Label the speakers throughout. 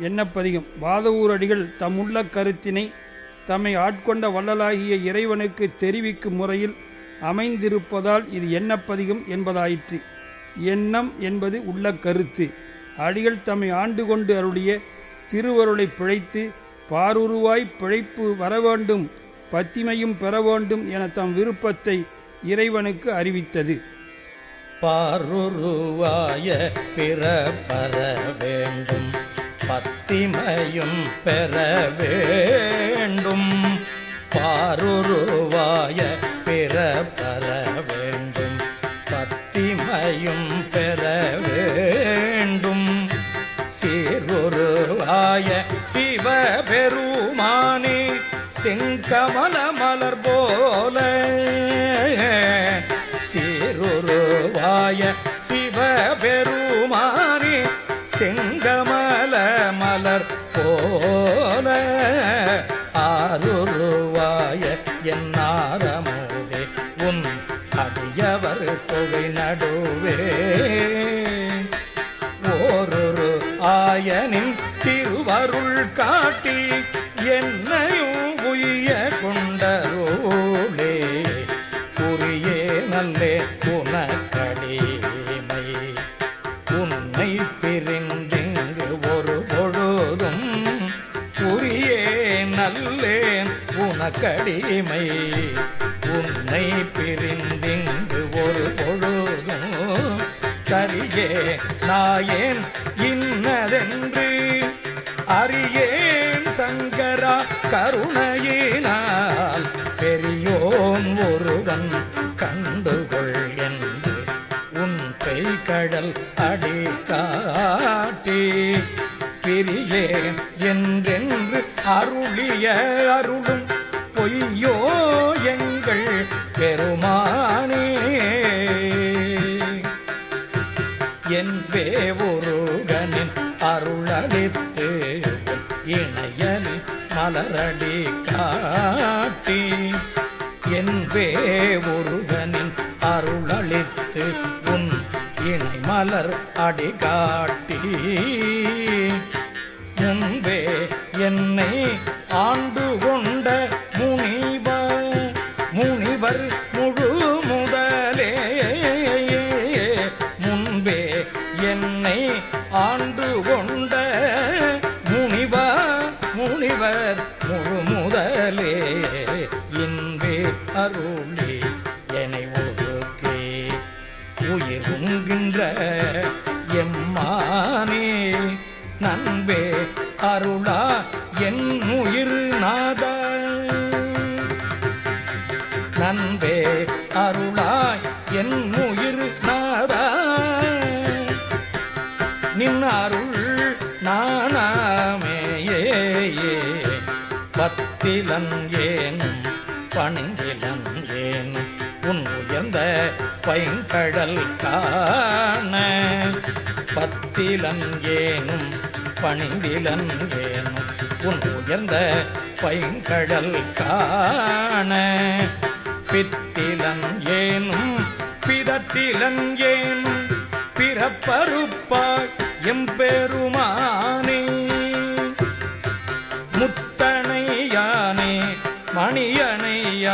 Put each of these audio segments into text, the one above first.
Speaker 1: எண்ணப்பதிகம் வாதவூர் அடிகள் தம் உள்ள கருத்தினை தம்மை ஆட்கொண்ட வள்ளலாகிய இறைவனுக்கு தெரிவிக்கும் முறையில் அமைந்திருப்பதால் இது எண்ணப்பதிகம் என்பதாயிற்று. எண்ணம் என்பது உள்ள கருத்து. அடிகள் தம்மை ஆண்டு கொண்டு அருளிய திருவருளை பிழைத்து பாருருவாய் பிழைப்பு வர வேண்டும் பத்திமையும் பெற வேண்டும் என தம் விருப்பத்தை இறைவனுக்கு அறிவித்தது.
Speaker 2: பாருருவாய பிறப்பர வேண்டும். பத்திமையும் பெற வேண்டும். பாருருவாய பிறப்பர வேண்டும். பத்திமையும் பெற வேண்டும். சீருருவாய சிவபெருமானே செங்கமல மலர் போல. சீருருவாய சிவபெருமானே செங்கமல மலர் போல ஆருருவாய என்னாரமோதே உன் அடியவர் தொகை நடுவே. ஓரொரு ஆயனின் திருவருள் காட்டி என்னையும் கடிமை. உன்னை பிரிந்திங்கு ஒரு பொழுதும் கரியே நாயேன் இன்னதென்று. அறியேன் சங்கரா கருணையினால் பெரியோன் ஒருவன் கண்டுகொள் என்று உன் கை கடல் அடி காட்டி. பிரியேன் என்றென்று அருளிய அருளும் பொய்யோ எங்கள் பெருமானே. என்பே ஒருகனின் அருளளித்து இணையனி மலரடி காட்டி. என்பே ஒருகனின் அருளளித்து உன் இணை மலர் அடி காட்டி. முன்பே என்னை ஆண்டு கொண்ட அருளி என்னை ஒழுக்கே. உயிர் உங்கின்ற எம்மானே நண்பே அருளா என் உயிர் நாத. நண்பே அருளாய் என் உயிர் நாத. நின் அருள் நானாமேயே பத்திலன் ஏனும் பணிந்திலன் ஏனும் உன் உயர்ந்த பைங்கடல் காண பத்திலன் ஏனும் பணிந்திலன் ஏனும் உன் உயர்ந்த பைங்கடல் காண பித்திலன் ஏனும் பிதற்றிலன் ஏனும் பிறப்பருப்பாய் எம்பெருமானே.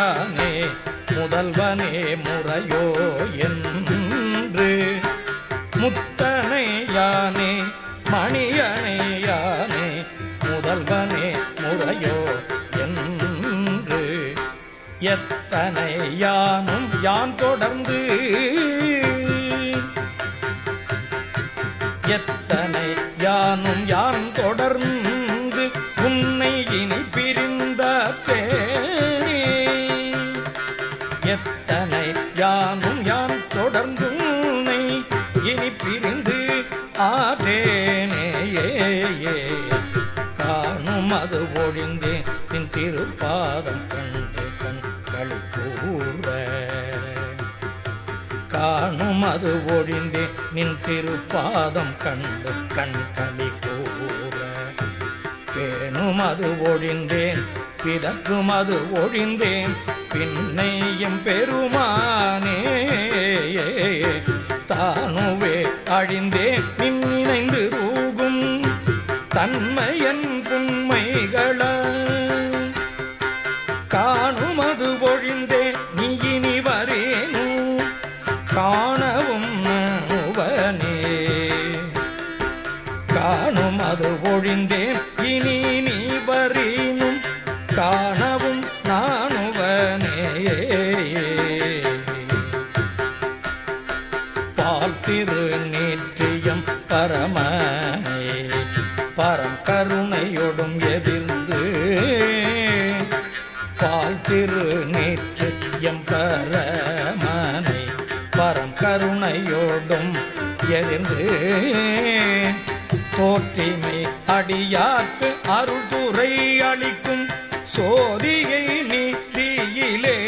Speaker 2: மணியணையானே முதல்வனே முறையோ என்று. முத்தனை யானே மணியனை யானே முதல்வனே முறையோ என்று. எத்தனை யானும் யான் தொடர்ந்து. எத்தனை யானும் யான் ஆற்றேனே காணும் அது ஒழிந்தேன் நின் திருப்பாதம் கண்டு கண் களி கூற. காணும் அது ஒழிந்தேன் நின் திருப்பாதம் கண்டு கண் களி கூற. பேணும் அது ஒழிந்தேன் பிதற்றும் அது ஒழிந்தேன் பின்னையும் பெருமானே தானும் அழிந்தே நின் ரூபும் தன்மையன் புண்மைகள காணுமா பரமனே பரம் கருணையோடும் எதிர்ந்து பால் திரு நேற்று எம் பரமனை பரம் கருணையோடும் எதிர்ந்து தோற்றிமை அடியார்க்கு அருள்துறை அளிக்கும் சோதியை நீதியிலே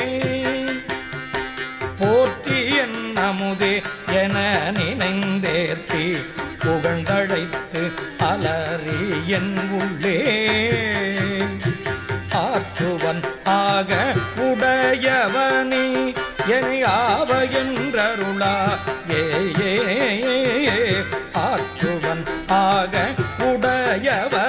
Speaker 2: போற்றி என் அமுதே என் உள்ளே. ஆற்றுவன் ஆக உடையவனி எனையாவ என்றருளா. ஏ ஆற்றுவன் ஆக உடையவன்